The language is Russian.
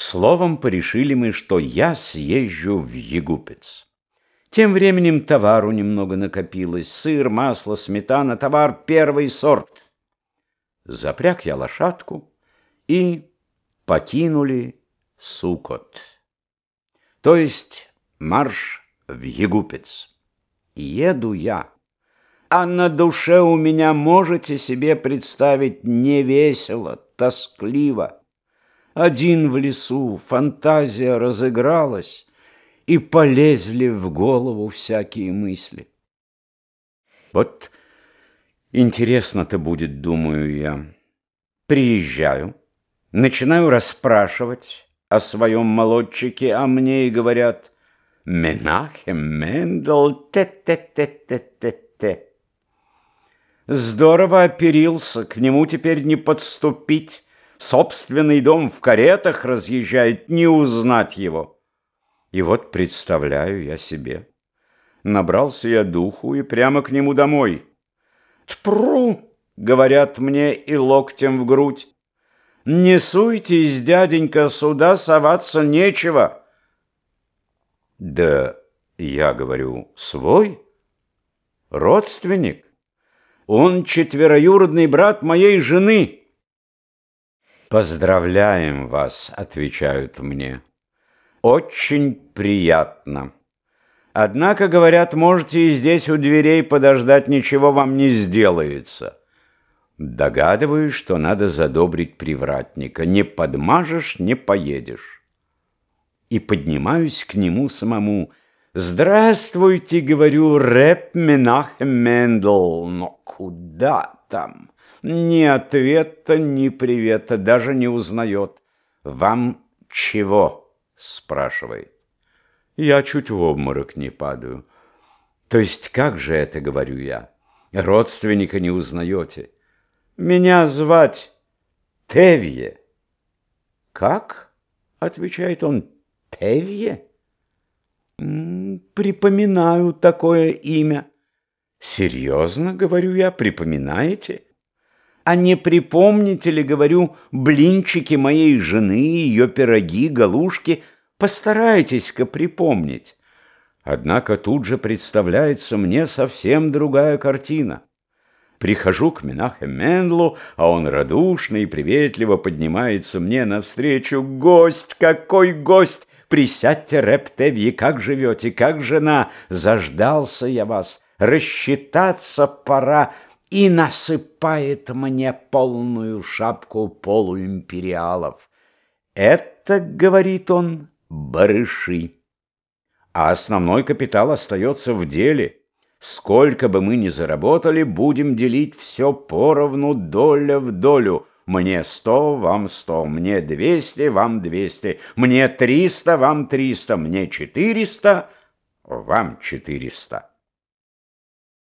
Словом, порешили мы, что я съезжу в Егупец. Тем временем товару немного накопилось. Сыр, масло, сметана, товар первый сорт. Запряг я лошадку и покинули Сукот. То есть марш в Егупец. Еду я. А на душе у меня, можете себе представить, не весело, тоскливо. Один в лесу, фантазия разыгралась, и полезли в голову всякие мысли. Вот интересно-то будет, думаю я. Приезжаю, начинаю расспрашивать о своем молодчике, а мне и говорят «Менахем Мендел те-те-те-те-те-те». Здорово оперился, к нему теперь не подступить. Собственный дом в каретах разъезжает, не узнать его. И вот представляю я себе. Набрался я духу и прямо к нему домой. «Тпру!» — говорят мне и локтем в грудь. «Не суйтесь, дяденька, сюда соваться нечего». Да я говорю, свой? Родственник? Он четвероюродный брат моей жены. «Поздравляем вас», — отвечают мне. Очень приятно. Однако, говорят, можете и здесь у дверей подождать, ничего вам не сделается. Догадываюсь, что надо задобрить привратника. Не подмажешь, не поедешь. И поднимаюсь к нему самому. «Здравствуйте», — говорю, — «рэп Менахем Мендел». Но куда там? Ни ответа, ни привета, даже не узнает. «Вам чего?» спрашивает. Я чуть в обморок не падаю. То есть как же это, говорю я? Родственника не узнаете. Меня звать Тевье. Как? Отвечает он. Тевье? Припоминаю такое имя. Серьезно, говорю я, припоминаете? А не припомните ли, говорю, блинчики моей жены, ее пироги, галушки? Постарайтесь-ка припомнить. Однако тут же представляется мне совсем другая картина. Прихожу к Менахе Мендлу, а он радушно и приветливо поднимается мне навстречу. «Гость! Какой гость! Присядьте, Рептевьи, как живете, как жена? Заждался я вас, рассчитаться пора и насыпает мне полную шапку полуимпериалов. Это, говорит он, барыши. А основной капитал остается в деле. Сколько бы мы ни заработали, будем делить все поровну, доля в долю. Мне сто, вам сто, мне двести, вам двести, мне триста, вам триста, мне четыреста, вам четыреста.